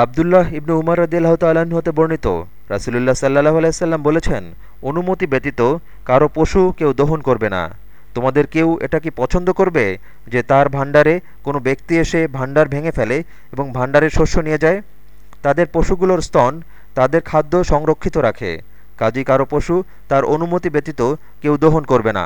আবদুল্লাহ ইবনু উমর রদিল্লাহ তাল্লাহ্ন হতে বর্ণিত, রাসুলুল্লাহ সাল্লাহ আলাইসাল্লাম বলেছেন, অনুমতি ব্যতীত কারও পশু কেউ দহন করবে না। তোমাদের কেউ এটা কি পছন্দ করবে যে তার ভাণ্ডারে কোনো ব্যক্তি এসে ভাণ্ডার ভেঙে ফেলে এবং ভাণ্ডারের শস্য নিয়ে যায়? তাদের পশুগুলোর স্তন তাদের খাদ্য সংরক্ষিত রাখে। কাজী কারও পশু তার অনুমতি ব্যতীত কেউ দহন করবে না।